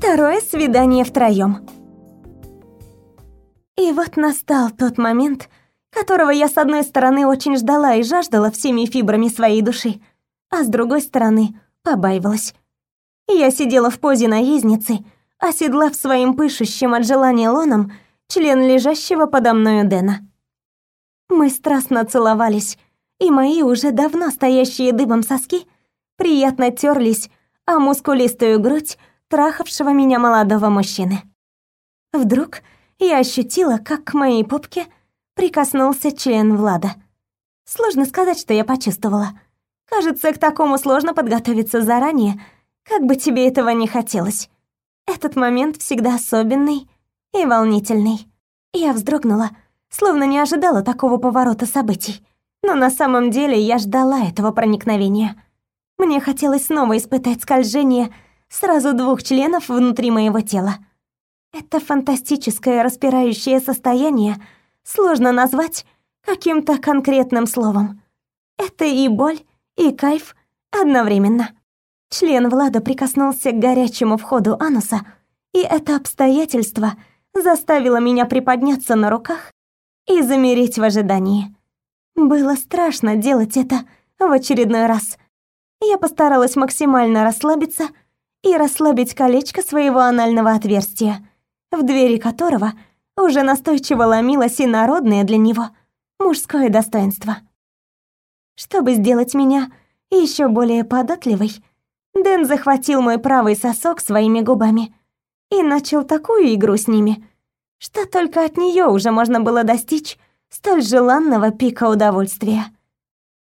Второе свидание втроем. И вот настал тот момент, которого я с одной стороны очень ждала и жаждала всеми фибрами своей души, а с другой стороны побаивалась. Я сидела в позе наездницы, оседлав своим пышущим от желания лоном член лежащего подо мною Дэна. Мы страстно целовались, и мои уже давно стоящие дыбом соски приятно терлись о мускулистую грудь трахавшего меня молодого мужчины. Вдруг я ощутила, как к моей попке прикоснулся член Влада. Сложно сказать, что я почувствовала. Кажется, к такому сложно подготовиться заранее, как бы тебе этого не хотелось. Этот момент всегда особенный и волнительный. Я вздрогнула, словно не ожидала такого поворота событий. Но на самом деле я ждала этого проникновения. Мне хотелось снова испытать скольжение сразу двух членов внутри моего тела. Это фантастическое распирающее состояние сложно назвать каким-то конкретным словом. Это и боль, и кайф одновременно. Член Влада прикоснулся к горячему входу ануса, и это обстоятельство заставило меня приподняться на руках и замереть в ожидании. Было страшно делать это в очередной раз. Я постаралась максимально расслабиться и расслабить колечко своего анального отверстия, в двери которого уже настойчиво ломилось инородное для него мужское достоинство. Чтобы сделать меня еще более податливой, Дэн захватил мой правый сосок своими губами и начал такую игру с ними, что только от нее уже можно было достичь столь желанного пика удовольствия.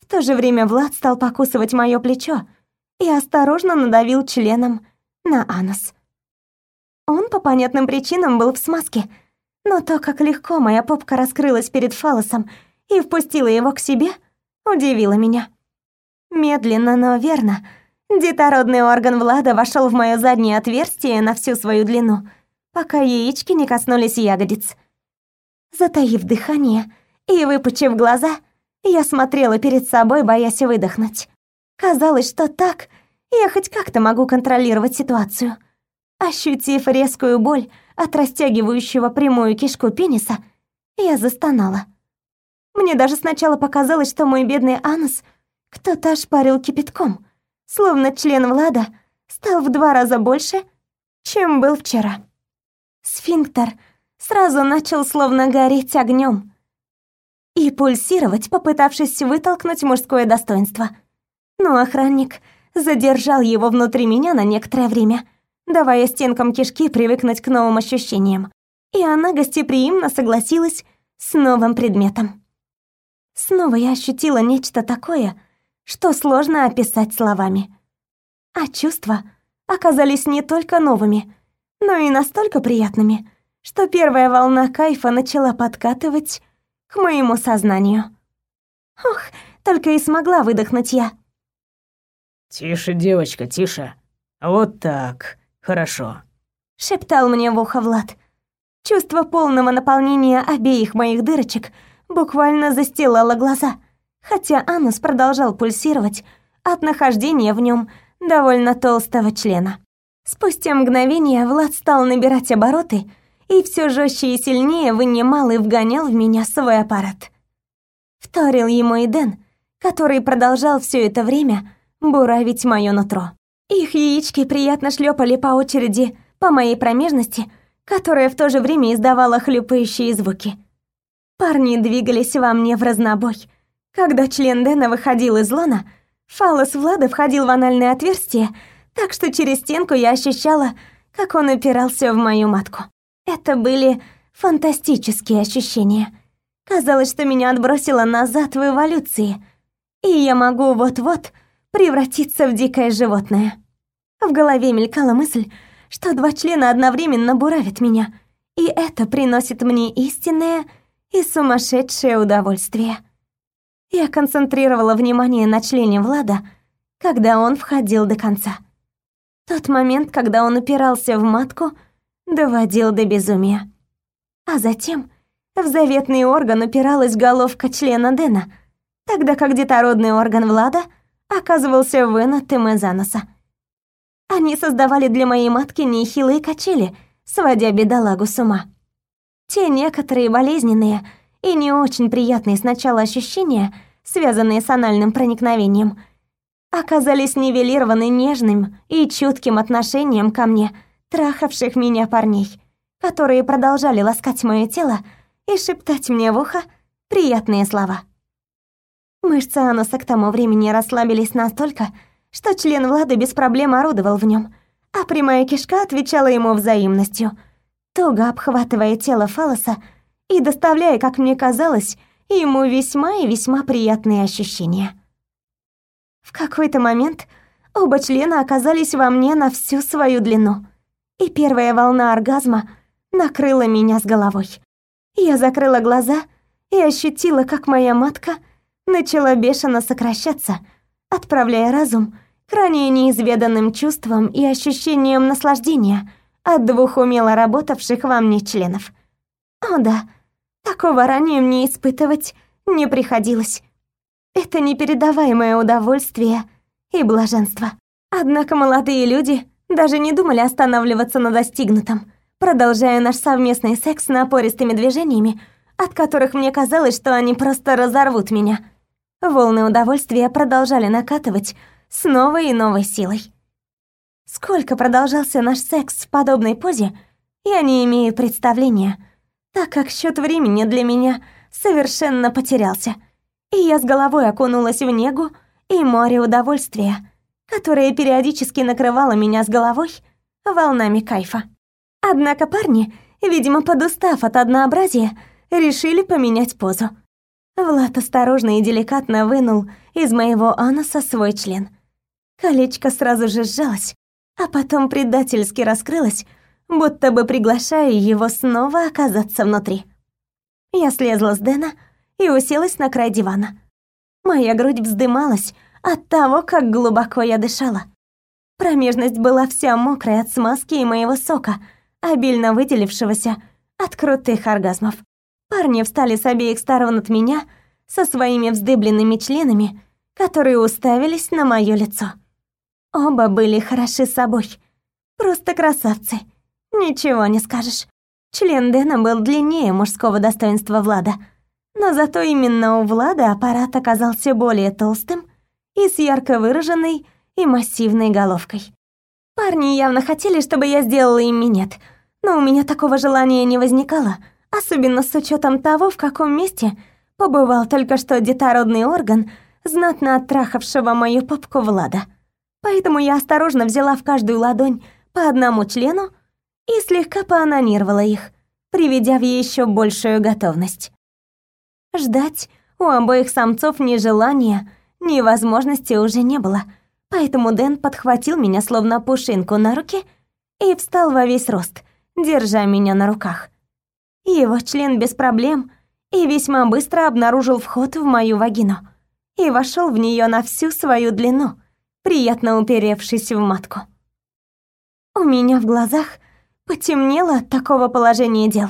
В то же время Влад стал покусывать моё плечо и осторожно надавил членом на анус. Он по понятным причинам был в смазке, но то, как легко моя попка раскрылась перед фалосом и впустила его к себе, удивило меня. Медленно, но верно, детородный орган Влада вошел в моё заднее отверстие на всю свою длину, пока яички не коснулись ягодиц. Затаив дыхание и выпучив глаза, я смотрела перед собой, боясь выдохнуть. Казалось, что так я хоть как-то могу контролировать ситуацию. Ощутив резкую боль от растягивающего прямую кишку пениса, я застонала. Мне даже сначала показалось, что мой бедный анус кто-то ошпарил кипятком, словно член Влада стал в два раза больше, чем был вчера. Сфинктер сразу начал словно гореть огнем и пульсировать, попытавшись вытолкнуть мужское достоинство. Но охранник задержал его внутри меня на некоторое время, давая стенкам кишки привыкнуть к новым ощущениям. И она гостеприимно согласилась с новым предметом. Снова я ощутила нечто такое, что сложно описать словами. А чувства оказались не только новыми, но и настолько приятными, что первая волна кайфа начала подкатывать к моему сознанию. Ох, только и смогла выдохнуть я. «Тише, девочка, тише. Вот так. Хорошо», — шептал мне в ухо Влад. Чувство полного наполнения обеих моих дырочек буквально застилало глаза, хотя анус продолжал пульсировать от нахождения в нем довольно толстого члена. Спустя мгновение Влад стал набирать обороты и все жестче и сильнее вынимал и вгонял в меня свой аппарат. Вторил ему и Дэн, который продолжал все это время буравить мое нутро. Их яички приятно шлепали по очереди по моей промежности, которая в то же время издавала хлюпающие звуки. Парни двигались во мне в разнобой. Когда член Дэна выходил из лона, фалос Влада входил в анальное отверстие — так что через стенку я ощущала, как он упирался в мою матку. Это были фантастические ощущения. Казалось, что меня отбросило назад в эволюции, и я могу вот-вот превратиться в дикое животное. В голове мелькала мысль, что два члена одновременно буравят меня, и это приносит мне истинное и сумасшедшее удовольствие. Я концентрировала внимание на члене Влада, когда он входил до конца. Тот момент, когда он упирался в матку, доводил до безумия. А затем в заветный орган упиралась головка члена Дэна, тогда как детородный орган Влада оказывался вынутым из аноса. Они создавали для моей матки нехилые качели, сводя бедолагу с ума. Те некоторые болезненные и не очень приятные сначала ощущения, связанные с анальным проникновением, оказались нивелированы нежным и чутким отношением ко мне, трахавших меня парней, которые продолжали ласкать мое тело и шептать мне в ухо приятные слова. Мышцы ануса к тому времени расслабились настолько, что член Влада без проблем орудовал в нем, а прямая кишка отвечала ему взаимностью, туго обхватывая тело фалоса и доставляя, как мне казалось, ему весьма и весьма приятные ощущения. В какой-то момент оба члена оказались во мне на всю свою длину, и первая волна оргазма накрыла меня с головой. Я закрыла глаза и ощутила, как моя матка начала бешено сокращаться, отправляя разум к ранее неизведанным чувствам и ощущениям наслаждения от двух умело работавших во мне членов. О да, такого ранее мне испытывать не приходилось. Это непередаваемое удовольствие и блаженство. Однако молодые люди даже не думали останавливаться на достигнутом, продолжая наш совместный секс напористыми движениями, от которых мне казалось, что они просто разорвут меня. Волны удовольствия продолжали накатывать с новой и новой силой. Сколько продолжался наш секс в подобной позе, я не имею представления, так как счет времени для меня совершенно потерялся, и я с головой окунулась в негу и море удовольствия, которое периодически накрывало меня с головой волнами кайфа. Однако парни, видимо, подустав от однообразия, решили поменять позу. Влад осторожно и деликатно вынул из моего ануса свой член. Колечко сразу же сжалось, а потом предательски раскрылось, будто бы приглашая его снова оказаться внутри. Я слезла с Дэна и уселась на край дивана. Моя грудь вздымалась от того, как глубоко я дышала. Промежность была вся мокрая от смазки и моего сока, обильно выделившегося от крутых оргазмов. Парни встали с обеих сторон от меня со своими вздыбленными членами, которые уставились на моё лицо. Оба были хороши собой. Просто красавцы. Ничего не скажешь. Член Дэна был длиннее мужского достоинства Влада. Но зато именно у Влада аппарат оказался более толстым и с ярко выраженной и массивной головкой. Парни явно хотели, чтобы я сделала им минет, но у меня такого желания не возникало, особенно с учетом того, в каком месте побывал только что детородный орган, знатно оттрахавшего мою попку Влада поэтому я осторожно взяла в каждую ладонь по одному члену и слегка поанонировала их, приведя в еще большую готовность. Ждать у обоих самцов ни желания, ни возможности уже не было, поэтому Дэн подхватил меня словно пушинку на руки и встал во весь рост, держа меня на руках. Его член без проблем и весьма быстро обнаружил вход в мою вагину и вошел в нее на всю свою длину — приятно уперевшись в матку. У меня в глазах потемнело от такого положения дел.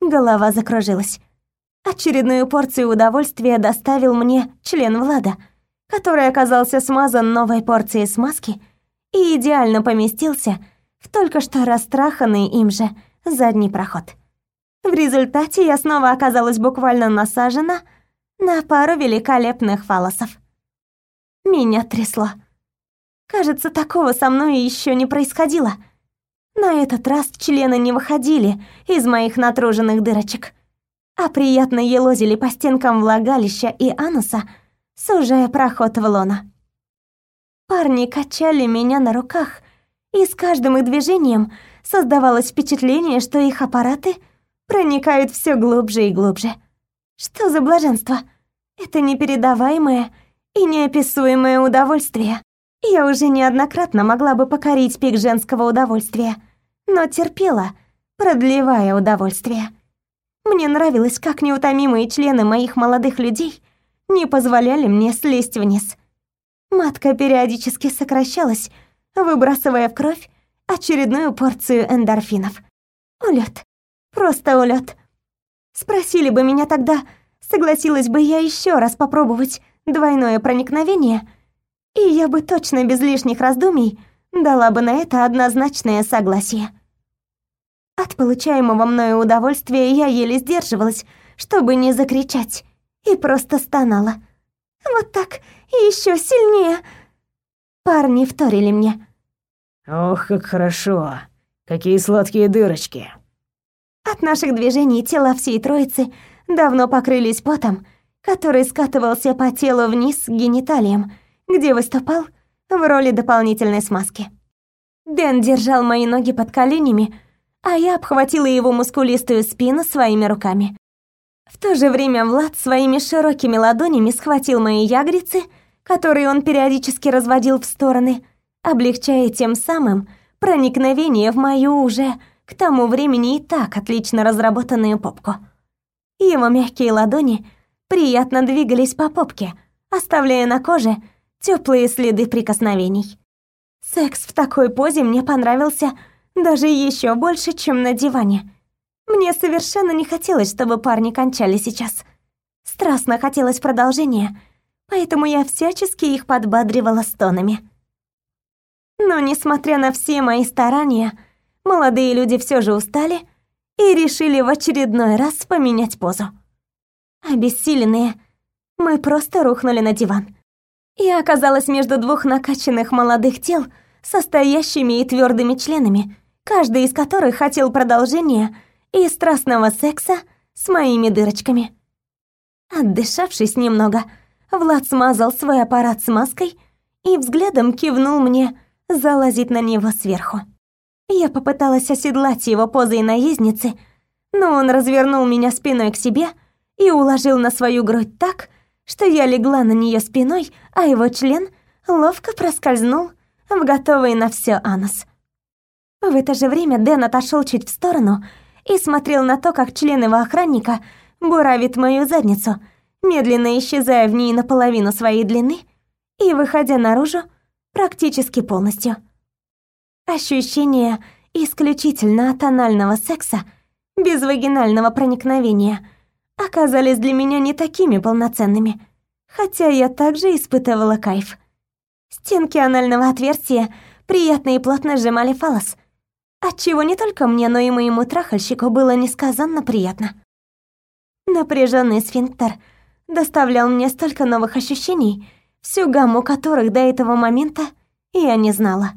Голова закружилась. Очередную порцию удовольствия доставил мне член Влада, который оказался смазан новой порцией смазки и идеально поместился в только что растраханный им же задний проход. В результате я снова оказалась буквально насажена на пару великолепных фалосов. Меня трясло. Кажется, такого со мной еще не происходило. На этот раз члены не выходили из моих натруженных дырочек, а приятно елозили по стенкам влагалища и ануса, сужая проход в лона. Парни качали меня на руках, и с каждым их движением создавалось впечатление, что их аппараты проникают все глубже и глубже. Что за блаженство? Это непередаваемое и неописуемое удовольствие. Я уже неоднократно могла бы покорить пик женского удовольствия, но терпела, продлевая удовольствие. Мне нравилось, как неутомимые члены моих молодых людей не позволяли мне слезть вниз. Матка периодически сокращалась, выбрасывая в кровь очередную порцию эндорфинов. Улет. Просто улет. Спросили бы меня тогда, согласилась бы я еще раз попробовать двойное проникновение — и я бы точно без лишних раздумий дала бы на это однозначное согласие. От получаемого мною удовольствия я еле сдерживалась, чтобы не закричать, и просто стонала. Вот так, еще сильнее. Парни вторили мне. Ох, как хорошо. Какие сладкие дырочки. От наших движений тела всей троицы давно покрылись потом, который скатывался по телу вниз к гениталиям, где выступал в роли дополнительной смазки. Дэн держал мои ноги под коленями, а я обхватила его мускулистую спину своими руками. В то же время Влад своими широкими ладонями схватил мои ягодицы, которые он периодически разводил в стороны, облегчая тем самым проникновение в мою уже к тому времени и так отлично разработанную попку. Его мягкие ладони приятно двигались по попке, оставляя на коже теплые следы прикосновений. Секс в такой позе мне понравился даже еще больше, чем на диване. Мне совершенно не хотелось, чтобы парни кончали сейчас. Страстно хотелось продолжения, поэтому я всячески их подбадривала стонами. Но, несмотря на все мои старания, молодые люди все же устали и решили в очередной раз поменять позу. Обессиленные, мы просто рухнули на диван. Я оказалась между двух накачанных молодых тел, состоящими и твердыми членами, каждый из которых хотел продолжения и страстного секса с моими дырочками. Отдышавшись немного, Влад смазал свой аппарат смазкой и взглядом кивнул мне залазить на него сверху. Я попыталась оседлать его позой наездницы, но он развернул меня спиной к себе и уложил на свою грудь так, что я легла на нее спиной, а его член ловко проскользнул в готовый на все анус. В это же время Дэн отошел чуть в сторону и смотрел на то, как член его охранника буравит мою задницу, медленно исчезая в ней наполовину своей длины и выходя наружу практически полностью. Ощущение исключительно от анального секса, без вагинального проникновения, оказались для меня не такими полноценными, хотя я также испытывала кайф. Стенки анального отверстия приятно и плотно сжимали фалос, отчего не только мне, но и моему трахальщику было несказанно приятно. Напряженный сфинктер доставлял мне столько новых ощущений, всю гамму которых до этого момента я не знала.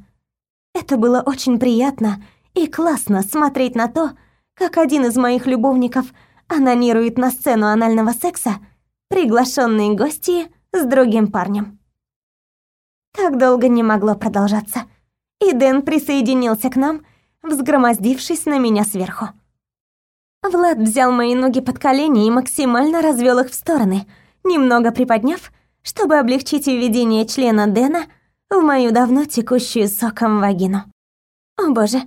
Это было очень приятно и классно смотреть на то, как один из моих любовников анонирует на сцену анального секса приглашенные гости с другим парнем. Так долго не могло продолжаться, и Дэн присоединился к нам, взгромоздившись на меня сверху. Влад взял мои ноги под колени и максимально развел их в стороны, немного приподняв, чтобы облегчить введение члена Дэна в мою давно текущую соком вагину. О боже,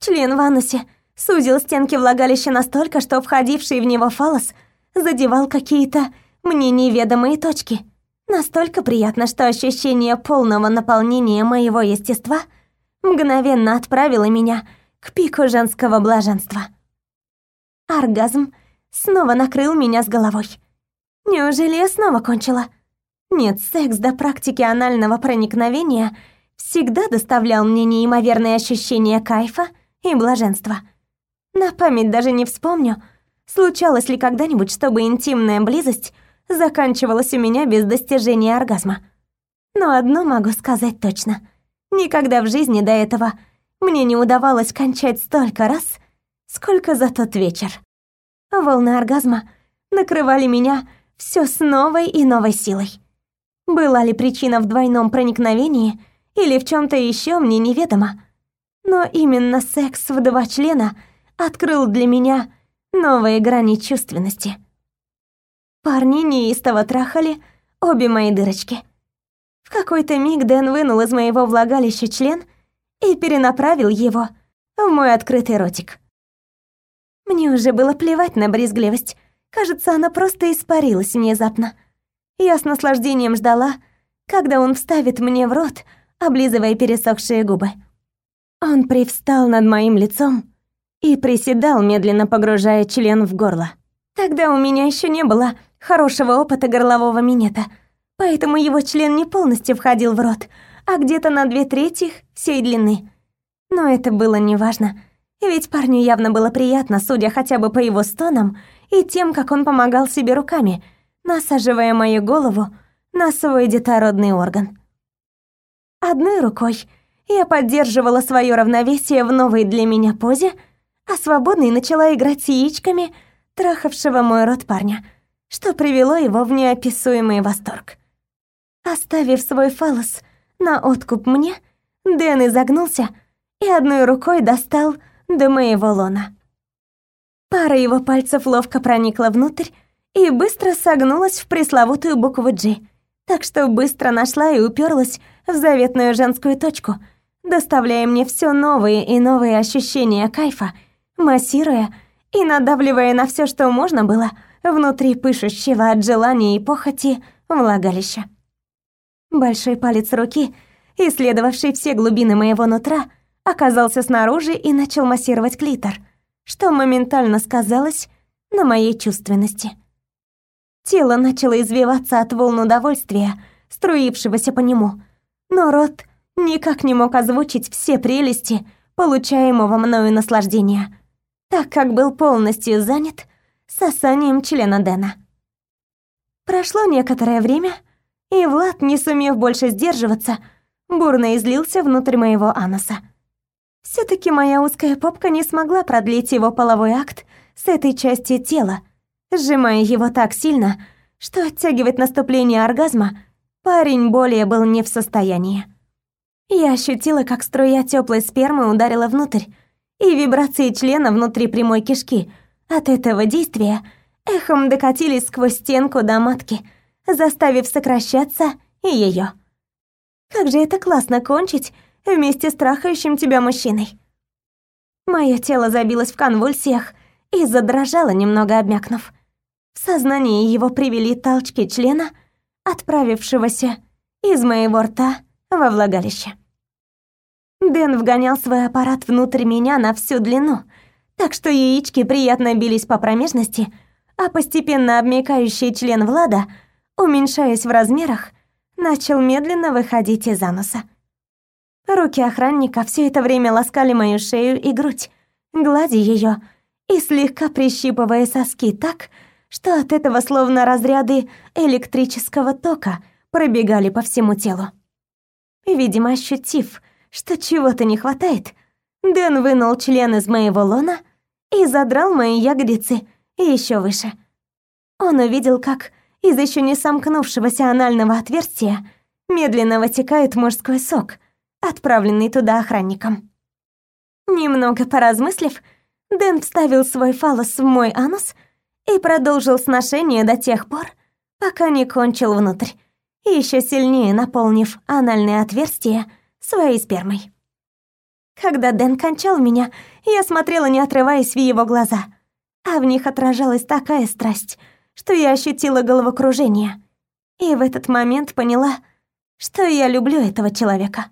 член в анусе сузил стенки влагалища настолько, что входивший в него фалос задевал какие-то мне неведомые точки. Настолько приятно, что ощущение полного наполнения моего естества мгновенно отправило меня к пику женского блаженства. Оргазм снова накрыл меня с головой. Неужели я снова кончила? Нет, секс до практики анального проникновения всегда доставлял мне неимоверные ощущения кайфа и блаженства. На память даже не вспомню, случалось ли когда-нибудь, чтобы интимная близость заканчивалась у меня без достижения оргазма. Но одно могу сказать точно. Никогда в жизни до этого мне не удавалось кончать столько раз, сколько за тот вечер. Волны оргазма накрывали меня все с новой и новой силой. Была ли причина в двойном проникновении или в чем то еще мне неведомо. Но именно секс в два члена открыл для меня новые грани чувственности. Парни неистово трахали обе мои дырочки. В какой-то миг Дэн вынул из моего влагалища член и перенаправил его в мой открытый ротик. Мне уже было плевать на брезгливость. Кажется, она просто испарилась внезапно. Я с наслаждением ждала, когда он вставит мне в рот, облизывая пересохшие губы. Он привстал над моим лицом и приседал, медленно погружая член в горло. Тогда у меня еще не было хорошего опыта горлового минета, поэтому его член не полностью входил в рот, а где-то на две трети всей длины. Но это было неважно, ведь парню явно было приятно, судя хотя бы по его стонам и тем, как он помогал себе руками, насаживая мою голову на свой детородный орган. Одной рукой я поддерживала свое равновесие в новой для меня позе, а свободной начала играть с яичками трахавшего мой рот парня, что привело его в неописуемый восторг. Оставив свой фалос на откуп мне, Дэн изогнулся и одной рукой достал до моего лона. Пара его пальцев ловко проникла внутрь и быстро согнулась в пресловутую букву «G», так что быстро нашла и уперлась в заветную женскую точку, доставляя мне все новые и новые ощущения кайфа, массируя и надавливая на все, что можно было внутри пышущего от желания и похоти влагалища. Большой палец руки, исследовавший все глубины моего нутра, оказался снаружи и начал массировать клитор, что моментально сказалось на моей чувственности. Тело начало извиваться от волн удовольствия, струившегося по нему, но рот никак не мог озвучить все прелести получаемого мною наслаждения, так как был полностью занят сосанием члена Дэна. Прошло некоторое время, и Влад, не сумев больше сдерживаться, бурно излился внутрь моего ануса. все таки моя узкая попка не смогла продлить его половой акт с этой части тела, сжимая его так сильно, что оттягивать наступление оргазма парень более был не в состоянии. Я ощутила, как струя теплой спермы ударила внутрь, и вибрации члена внутри прямой кишки от этого действия эхом докатились сквозь стенку до матки, заставив сокращаться и ее. Как же это классно кончить вместе с трахающим тебя мужчиной. Мое тело забилось в конвульсиях и задрожало, немного обмякнув. В сознание его привели толчки члена, отправившегося из моего рта во влагалище. Дэн вгонял свой аппарат внутрь меня на всю длину, так что яички приятно бились по промежности, а постепенно обмякающий член Влада, уменьшаясь в размерах, начал медленно выходить из ануса. Руки охранника все это время ласкали мою шею и грудь, гладя ее и слегка прищипывая соски так, что от этого словно разряды электрического тока пробегали по всему телу. Видимо, ощутив, что чего-то не хватает, Дэн вынул член из моего лона и задрал мои ягодицы еще выше. Он увидел, как из еще не сомкнувшегося анального отверстия медленно вытекает мужской сок, отправленный туда охранником. Немного поразмыслив, Дэн вставил свой фалос в мой анус и продолжил сношение до тех пор, пока не кончил внутрь, еще сильнее наполнив анальное отверстие своей спермой. Когда Дэн кончал меня, я смотрела, не отрываясь в его глаза, а в них отражалась такая страсть, что я ощутила головокружение. И в этот момент поняла, что я люблю этого человека.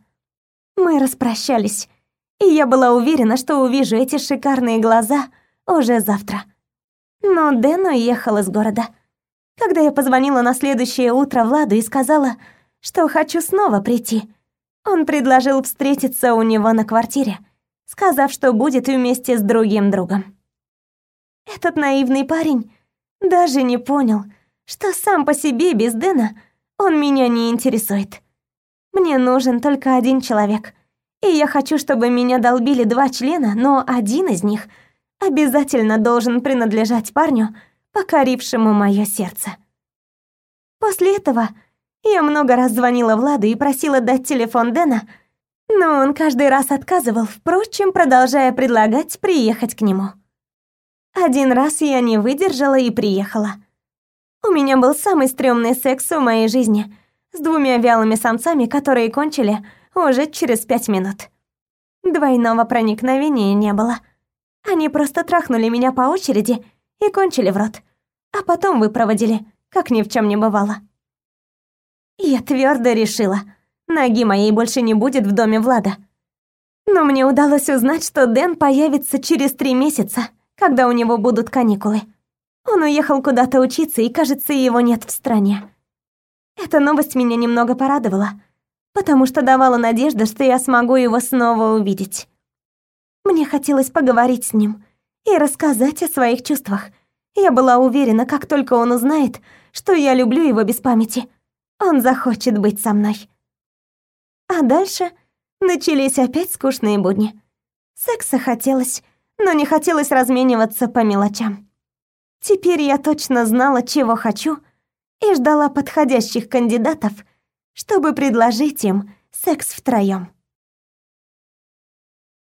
Мы распрощались, и я была уверена, что увижу эти шикарные глаза уже завтра. Но Дэн уехал из города. Когда я позвонила на следующее утро Владу и сказала, что хочу снова прийти, он предложил встретиться у него на квартире, сказав, что будет вместе с другим другом. Этот наивный парень даже не понял, что сам по себе без Дэна он меня не интересует. Мне нужен только один человек, и я хочу, чтобы меня долбили два члена, но один из них обязательно должен принадлежать парню, покорившему мое сердце. После этого я много раз звонила Владу и просила дать телефон Дэна, но он каждый раз отказывал, впрочем, продолжая предлагать приехать к нему. Один раз я не выдержала и приехала. У меня был самый стрёмный секс в моей жизни с двумя вялыми самцами, которые кончили уже через пять минут. Двойного проникновения не было. Они просто трахнули меня по очереди и кончили в рот, а потом выпроводили, как ни в чем не бывало. Я твердо решила, ноги моей больше не будет в доме Влада. Но мне удалось узнать, что Дэн появится через три месяца, когда у него будут каникулы. Он уехал куда-то учиться, и, кажется, его нет в стране. Эта новость меня немного порадовала. потому что давала надежду, что я смогу его снова увидеть. Мне хотелось поговорить с ним и рассказать о своих чувствах. Я была уверена, как только он узнает, что я люблю его без памяти, он захочет быть со мной. А дальше начались опять скучные будни. Секса хотелось, но не хотелось размениваться по мелочам. Теперь я точно знала, чего хочу, и ждала подходящих кандидатов, чтобы предложить им секс втроём.